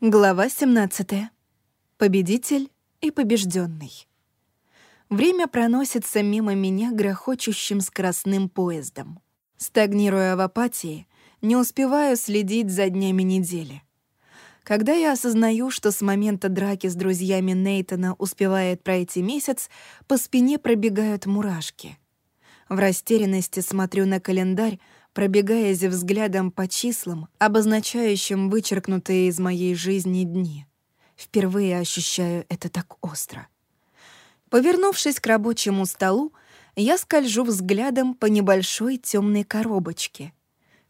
Глава 17. Победитель и побежденный. Время проносится мимо меня грохочущим скоростным поездом. Стагнируя в апатии, не успеваю следить за днями недели. Когда я осознаю, что с момента драки с друзьями Нейтона успевает пройти месяц, по спине пробегают мурашки. В растерянности смотрю на календарь, пробегаясь взглядом по числам, обозначающим вычеркнутые из моей жизни дни. Впервые ощущаю это так остро. Повернувшись к рабочему столу, я скольжу взглядом по небольшой темной коробочке.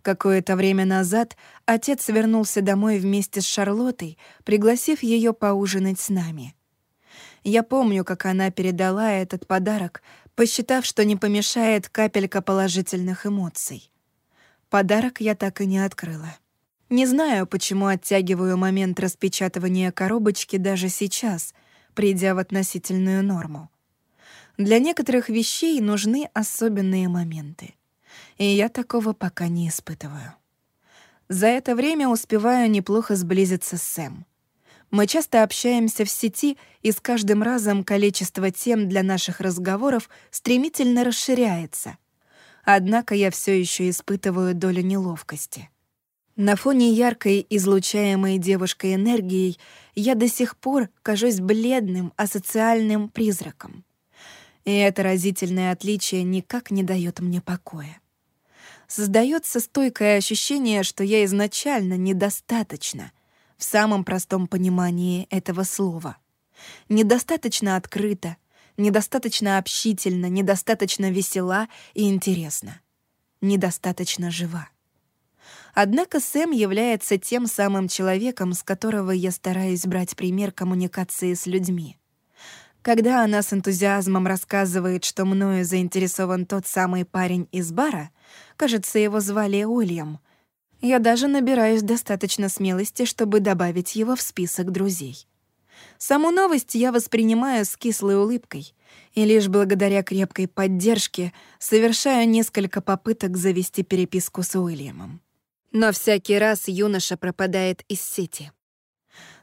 Какое-то время назад отец вернулся домой вместе с Шарлоттой, пригласив ее поужинать с нами. Я помню, как она передала этот подарок, посчитав, что не помешает капелька положительных эмоций. Подарок я так и не открыла. Не знаю, почему оттягиваю момент распечатывания коробочки даже сейчас, придя в относительную норму. Для некоторых вещей нужны особенные моменты. И я такого пока не испытываю. За это время успеваю неплохо сблизиться с Сэм. Мы часто общаемся в сети, и с каждым разом количество тем для наших разговоров стремительно расширяется — Однако я все еще испытываю долю неловкости. На фоне яркой, излучаемой девушкой энергией я до сих пор кажусь бледным, асоциальным призраком. И это разительное отличие никак не дает мне покоя. Создается стойкое ощущение, что я изначально недостаточно, в самом простом понимании этого слова. Недостаточно открыто, недостаточно общительна, недостаточно весела и интересна, недостаточно жива. Однако Сэм является тем самым человеком, с которого я стараюсь брать пример коммуникации с людьми. Когда она с энтузиазмом рассказывает, что мною заинтересован тот самый парень из бара, кажется, его звали Уильям, я даже набираюсь достаточно смелости, чтобы добавить его в список друзей. Саму новость я воспринимаю с кислой улыбкой, и лишь благодаря крепкой поддержке совершаю несколько попыток завести переписку с Уильямом. Но всякий раз юноша пропадает из сети.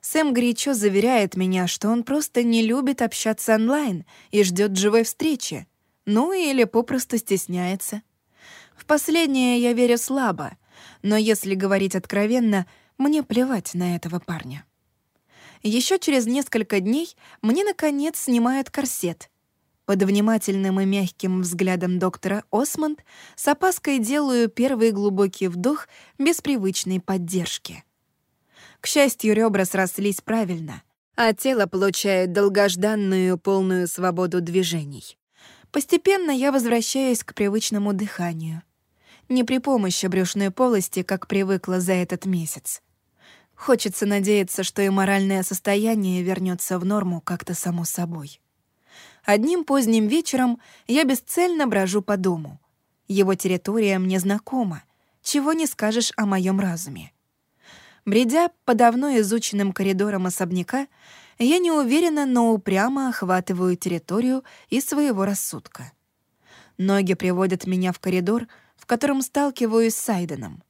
Сэм горячо заверяет меня, что он просто не любит общаться онлайн и ждет живой встречи, ну или попросту стесняется. В последнее я верю слабо, но если говорить откровенно, мне плевать на этого парня. Еще через несколько дней мне, наконец, снимают корсет. Под внимательным и мягким взглядом доктора Осмонд с опаской делаю первый глубокий вдох без привычной поддержки. К счастью, ребра срослись правильно, а тело получает долгожданную полную свободу движений. Постепенно я возвращаюсь к привычному дыханию. Не при помощи брюшной полости, как привыкла за этот месяц. Хочется надеяться, что и моральное состояние вернется в норму как-то само собой. Одним поздним вечером я бесцельно брожу по дому. Его территория мне знакома, чего не скажешь о моем разуме. Бредя по давно изученным коридорам особняка, я неуверенно, но упрямо охватываю территорию из своего рассудка. Ноги приводят меня в коридор, в котором сталкиваюсь с Сайденом.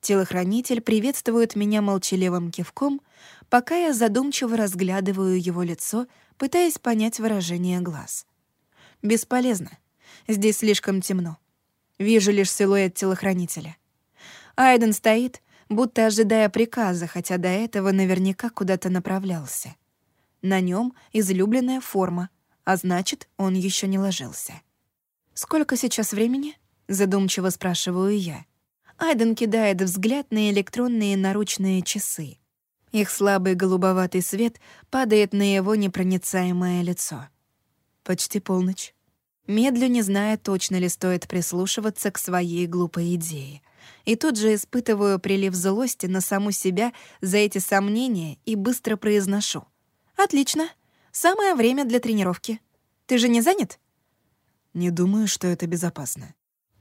Телохранитель приветствует меня молчаливым кивком, пока я задумчиво разглядываю его лицо, пытаясь понять выражение глаз. Бесполезно. Здесь слишком темно. Вижу лишь силуэт телохранителя. Айден стоит, будто ожидая приказа, хотя до этого наверняка куда-то направлялся. На нем излюбленная форма, а значит, он еще не ложился. «Сколько сейчас времени?» — задумчиво спрашиваю я. Айден кидает взгляд на электронные наручные часы. Их слабый голубоватый свет падает на его непроницаемое лицо. Почти полночь. Медлю, не зная, точно ли стоит прислушиваться к своей глупой идее. И тут же испытываю прилив злости на саму себя за эти сомнения и быстро произношу. «Отлично. Самое время для тренировки. Ты же не занят?» «Не думаю, что это безопасно.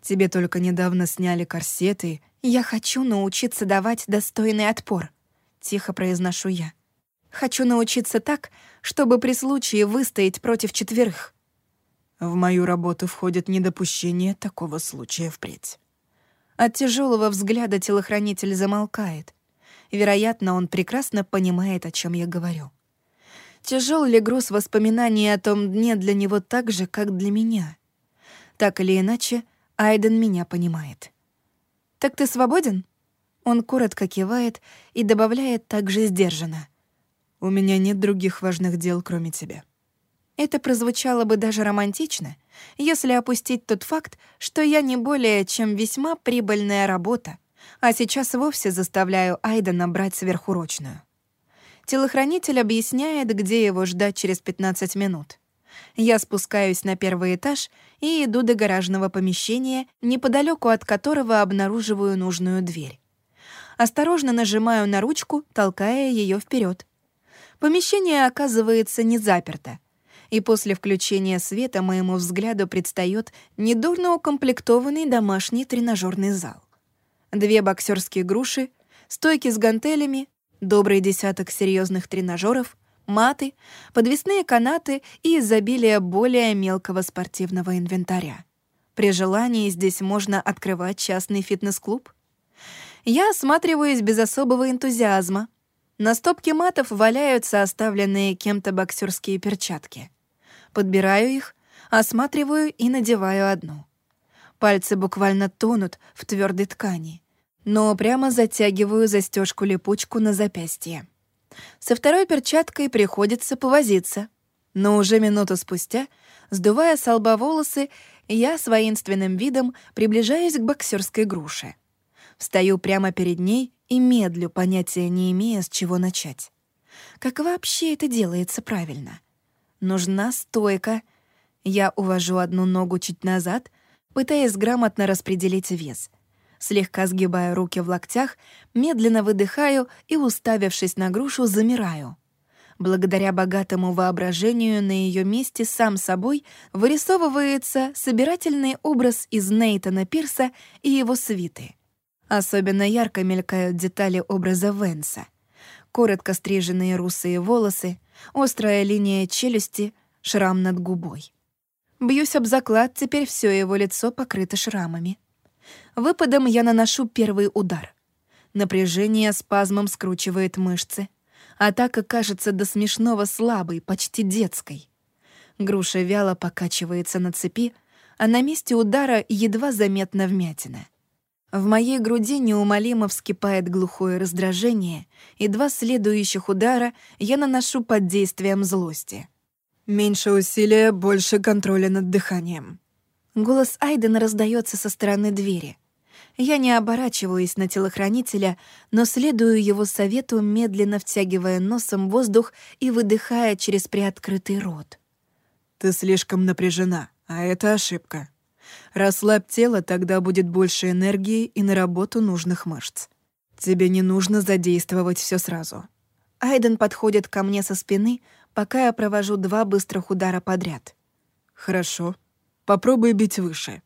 Тебе только недавно сняли корсеты. Я хочу научиться давать достойный отпор. Тихо произношу я. Хочу научиться так, чтобы при случае выстоять против четверых. В мою работу входит недопущение такого случая впредь. От тяжелого взгляда телохранитель замолкает. Вероятно, он прекрасно понимает, о чем я говорю. Тяжел ли груз воспоминаний о том дне для него так же, как для меня? Так или иначе, Айден меня понимает. «Так ты свободен?» Он коротко кивает и добавляет также сдержанно. «У меня нет других важных дел, кроме тебя». Это прозвучало бы даже романтично, если опустить тот факт, что я не более чем весьма прибыльная работа, а сейчас вовсе заставляю Айдена брать сверхурочную. Телохранитель объясняет, где его ждать через 15 минут. Я спускаюсь на первый этаж и иду до гаражного помещения, неподалеку от которого обнаруживаю нужную дверь. Осторожно нажимаю на ручку, толкая ее вперед. Помещение оказывается не заперто — и после включения света моему взгляду предстает недурно укомплектованный домашний тренажерный зал. Две боксерские груши, стойки с гантелями, добрый десяток серьезных тренажеров, маты, подвесные канаты и изобилие более мелкого спортивного инвентаря. При желании здесь можно открывать частный фитнес-клуб. Я осматриваюсь без особого энтузиазма. На стопке матов валяются оставленные кем-то боксерские перчатки. Подбираю их, осматриваю и надеваю одну. Пальцы буквально тонут в твердой ткани, но прямо затягиваю застежку липучку на запястье. Со второй перчаткой приходится повозиться, но уже минуту спустя, сдувая с лба волосы, я с воинственным видом приближаюсь к боксерской груше. Встаю прямо перед ней и медлю, понятия не имея, с чего начать. Как вообще это делается правильно? Нужна стойка. Я увожу одну ногу чуть назад, пытаясь грамотно распределить вес. Слегка сгибая руки в локтях, медленно выдыхаю и, уставившись на грушу, замираю. Благодаря богатому воображению на ее месте сам собой вырисовывается собирательный образ из Нейтана Пирса и его свиты. Особенно ярко мелькают детали образа Венса. Коротко стриженные русые волосы, острая линия челюсти, шрам над губой. Бьюсь об заклад, теперь все его лицо покрыто шрамами. Выпадом я наношу первый удар. Напряжение спазмом скручивает мышцы. Атака кажется до смешного слабой, почти детской. Груша вяло покачивается на цепи, а на месте удара едва заметна вмятина — в моей груди неумолимо вскипает глухое раздражение, и два следующих удара я наношу под действием злости. Меньше усилия, больше контроля над дыханием. Голос Айдена раздается со стороны двери. Я не оборачиваюсь на телохранителя, но следую его совету, медленно втягивая носом воздух и выдыхая через приоткрытый рот. «Ты слишком напряжена, а это ошибка», Расслабь тело, тогда будет больше энергии и на работу нужных мышц. Тебе не нужно задействовать все сразу. Айден подходит ко мне со спины, пока я провожу два быстрых удара подряд. Хорошо. Попробуй бить выше.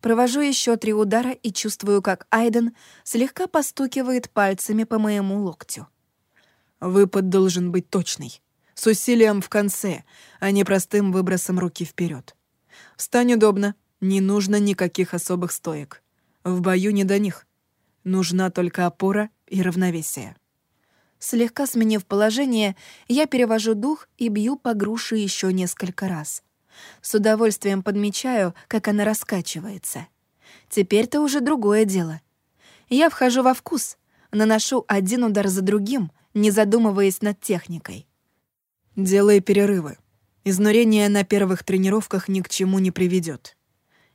Провожу еще три удара и чувствую, как Айден слегка постукивает пальцами по моему локтю. Выпад должен быть точный, с усилием в конце, а не простым выбросом руки вперед. Встань удобно, не нужно никаких особых стоек. В бою не до них. Нужна только опора и равновесие. Слегка сменив положение, я перевожу дух и бью по груше еще несколько раз. С удовольствием подмечаю, как она раскачивается. Теперь-то уже другое дело. Я вхожу во вкус, наношу один удар за другим, не задумываясь над техникой. Делай перерывы. Изнурение на первых тренировках ни к чему не приведет.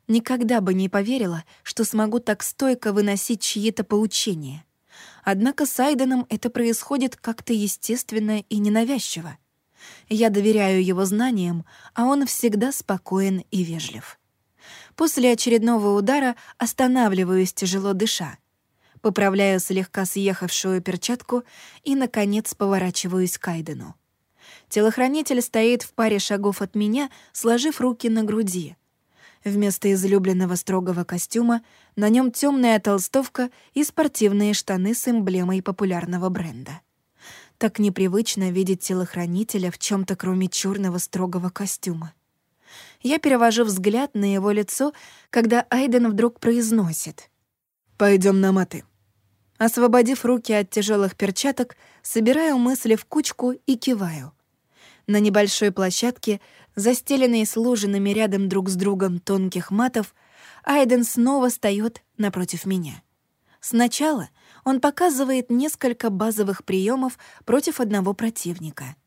Никогда бы не поверила, что смогу так стойко выносить чьи-то поучения. Однако с Айденом это происходит как-то естественно и ненавязчиво. Я доверяю его знаниям, а он всегда спокоен и вежлив. После очередного удара останавливаюсь, тяжело дыша. Поправляю слегка съехавшую перчатку и, наконец, поворачиваюсь к Айдену. Телохранитель стоит в паре шагов от меня, сложив руки на груди — Вместо излюбленного строгого костюма на нем темная толстовка и спортивные штаны с эмблемой популярного бренда. Так непривычно видеть телохранителя в чем то кроме черного строгого костюма. Я перевожу взгляд на его лицо, когда Айден вдруг произносит. Пойдем на маты». Освободив руки от тяжелых перчаток, собираю мысли в кучку и киваю. На небольшой площадке, застеленной сложенными рядом друг с другом тонких матов, Айден снова встает напротив меня. Сначала он показывает несколько базовых приемов против одного противника.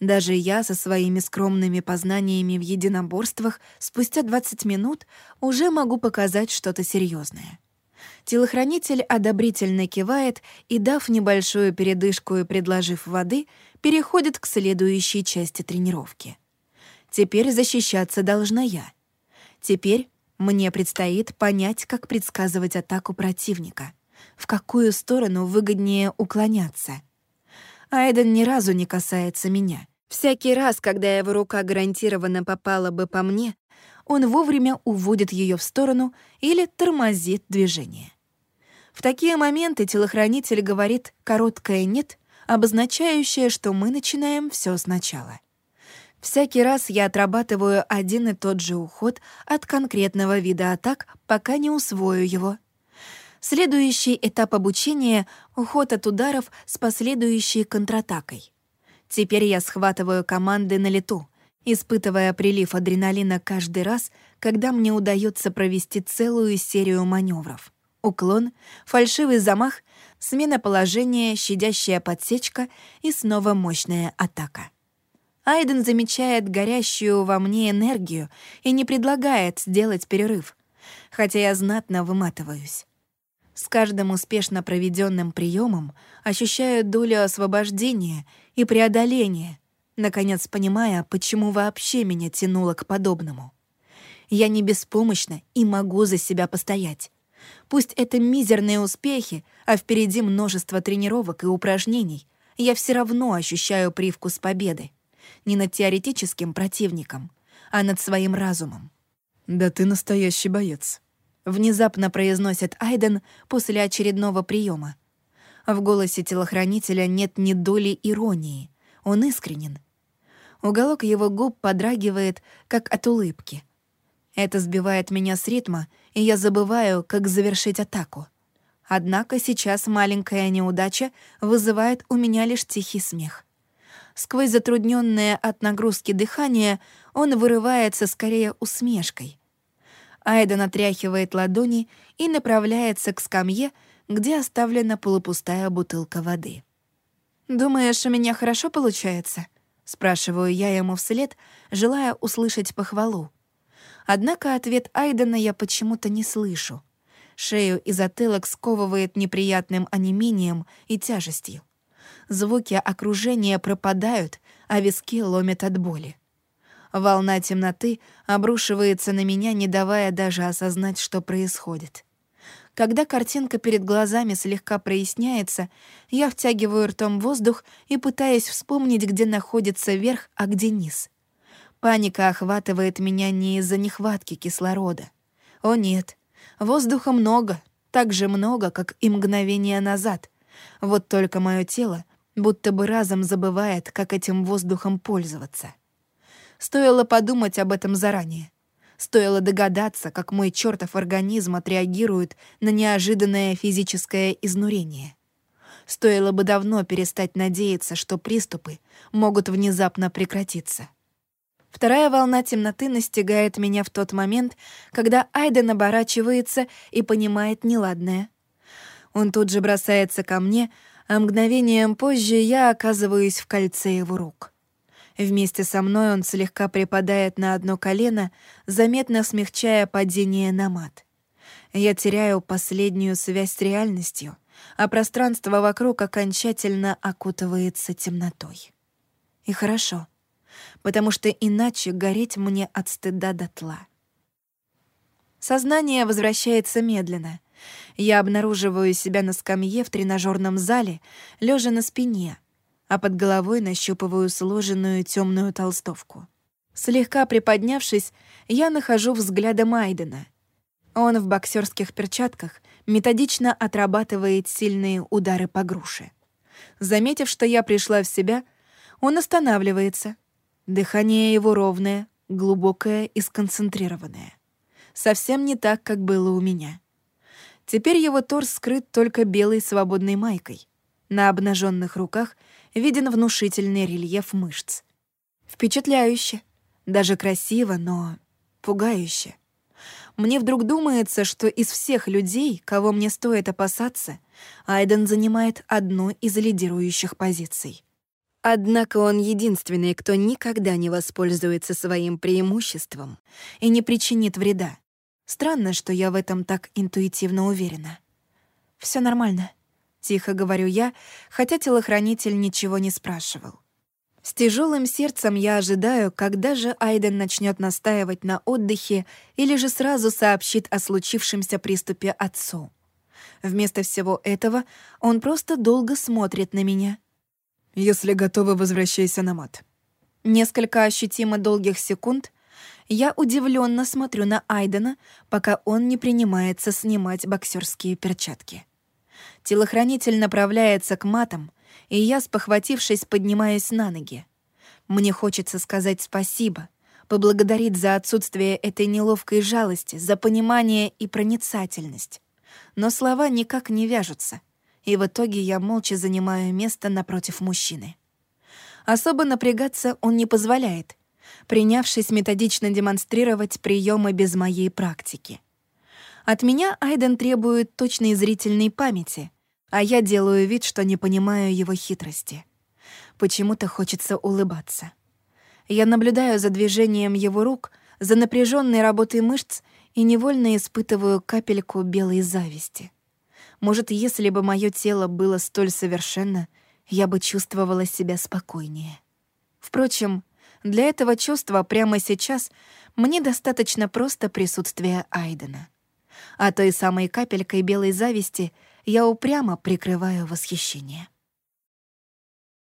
Даже я со своими скромными познаниями в единоборствах спустя 20 минут уже могу показать что-то серьезное. Телохранитель одобрительно кивает и, дав небольшую передышку и предложив воды, переходит к следующей части тренировки. Теперь защищаться должна я. Теперь мне предстоит понять, как предсказывать атаку противника, в какую сторону выгоднее уклоняться. Айден ни разу не касается меня. Всякий раз, когда его рука гарантированно попала бы по мне, он вовремя уводит ее в сторону или тормозит движение. В такие моменты телохранитель говорит короткое «нет», обозначающее, что мы начинаем все сначала. Всякий раз я отрабатываю один и тот же уход от конкретного вида атак, пока не усвою его. Следующий этап обучения — уход от ударов с последующей контратакой. Теперь я схватываю команды на лету, испытывая прилив адреналина каждый раз, когда мне удается провести целую серию маневров. Уклон, фальшивый замах, смена положения, щадящая подсечка и снова мощная атака. Айден замечает горящую во мне энергию и не предлагает сделать перерыв, хотя я знатно выматываюсь. С каждым успешно проведенным приемом ощущаю долю освобождения и преодоления, наконец понимая, почему вообще меня тянуло к подобному. Я не беспомощна и могу за себя постоять. Пусть это мизерные успехи, а впереди множество тренировок и упражнений, я все равно ощущаю привкус победы не над теоретическим противником, а над своим разумом. «Да ты настоящий боец», — внезапно произносит Айден после очередного приема. В голосе телохранителя нет ни доли иронии. Он искренен. Уголок его губ подрагивает, как от улыбки. Это сбивает меня с ритма, и я забываю, как завершить атаку. Однако сейчас маленькая неудача вызывает у меня лишь тихий смех. Сквозь затрудненное от нагрузки дыхание он вырывается скорее усмешкой. Айден отряхивает ладони и направляется к скамье, где оставлена полупустая бутылка воды. «Думаешь, у меня хорошо получается?» — спрашиваю я ему вслед, желая услышать похвалу. Однако ответ Айдена я почему-то не слышу. Шею и затылок сковывает неприятным онемением и тяжестью звуки окружения пропадают, а виски ломят от боли. Волна темноты обрушивается на меня, не давая даже осознать, что происходит. Когда картинка перед глазами слегка проясняется, я втягиваю ртом воздух и пытаюсь вспомнить, где находится верх, а где низ. Паника охватывает меня не из-за нехватки кислорода. О нет, воздуха много, так же много, как и мгновение назад. Вот только мое тело будто бы разом забывает, как этим воздухом пользоваться. Стоило подумать об этом заранее. Стоило догадаться, как мой чертов организм отреагирует на неожиданное физическое изнурение. Стоило бы давно перестать надеяться, что приступы могут внезапно прекратиться. Вторая волна темноты настигает меня в тот момент, когда Айден оборачивается и понимает неладное. Он тут же бросается ко мне, а мгновением позже я оказываюсь в кольце его рук. Вместе со мной он слегка припадает на одно колено, заметно смягчая падение на мат. Я теряю последнюю связь с реальностью, а пространство вокруг окончательно окутывается темнотой. И хорошо, потому что иначе гореть мне от стыда дотла. Сознание возвращается медленно, я обнаруживаю себя на скамье в тренажерном зале, лежа на спине, а под головой нащупываю сложенную темную толстовку. Слегка приподнявшись, я нахожу взглядом Айдена. Он в боксерских перчатках методично отрабатывает сильные удары по груше. Заметив, что я пришла в себя, он останавливается. Дыхание его ровное, глубокое и сконцентрированное. Совсем не так, как было у меня. Теперь его торс скрыт только белой свободной майкой. На обнаженных руках виден внушительный рельеф мышц. Впечатляюще. Даже красиво, но пугающе. Мне вдруг думается, что из всех людей, кого мне стоит опасаться, Айден занимает одну из лидирующих позиций. Однако он единственный, кто никогда не воспользуется своим преимуществом и не причинит вреда. Странно, что я в этом так интуитивно уверена. Все нормально», — тихо говорю я, хотя телохранитель ничего не спрашивал. С тяжелым сердцем я ожидаю, когда же Айден начнет настаивать на отдыхе или же сразу сообщит о случившемся приступе отцу. Вместо всего этого он просто долго смотрит на меня. «Если готова, возвращайся на мат». Несколько ощутимо долгих секунд я удивленно смотрю на Айдена, пока он не принимается снимать боксерские перчатки. Телохранитель направляется к матам, и я, спохватившись, поднимаюсь на ноги. Мне хочется сказать спасибо, поблагодарить за отсутствие этой неловкой жалости, за понимание и проницательность. Но слова никак не вяжутся, и в итоге я молча занимаю место напротив мужчины. Особо напрягаться он не позволяет, принявшись методично демонстрировать приемы без моей практики. От меня Айден требует точной зрительной памяти, а я делаю вид, что не понимаю его хитрости. Почему-то хочется улыбаться. Я наблюдаю за движением его рук, за напряженной работой мышц и невольно испытываю капельку белой зависти. Может, если бы мое тело было столь совершенно, я бы чувствовала себя спокойнее. Впрочем, для этого чувства прямо сейчас мне достаточно просто присутствия Айдена. А той самой капелькой белой зависти я упрямо прикрываю восхищение.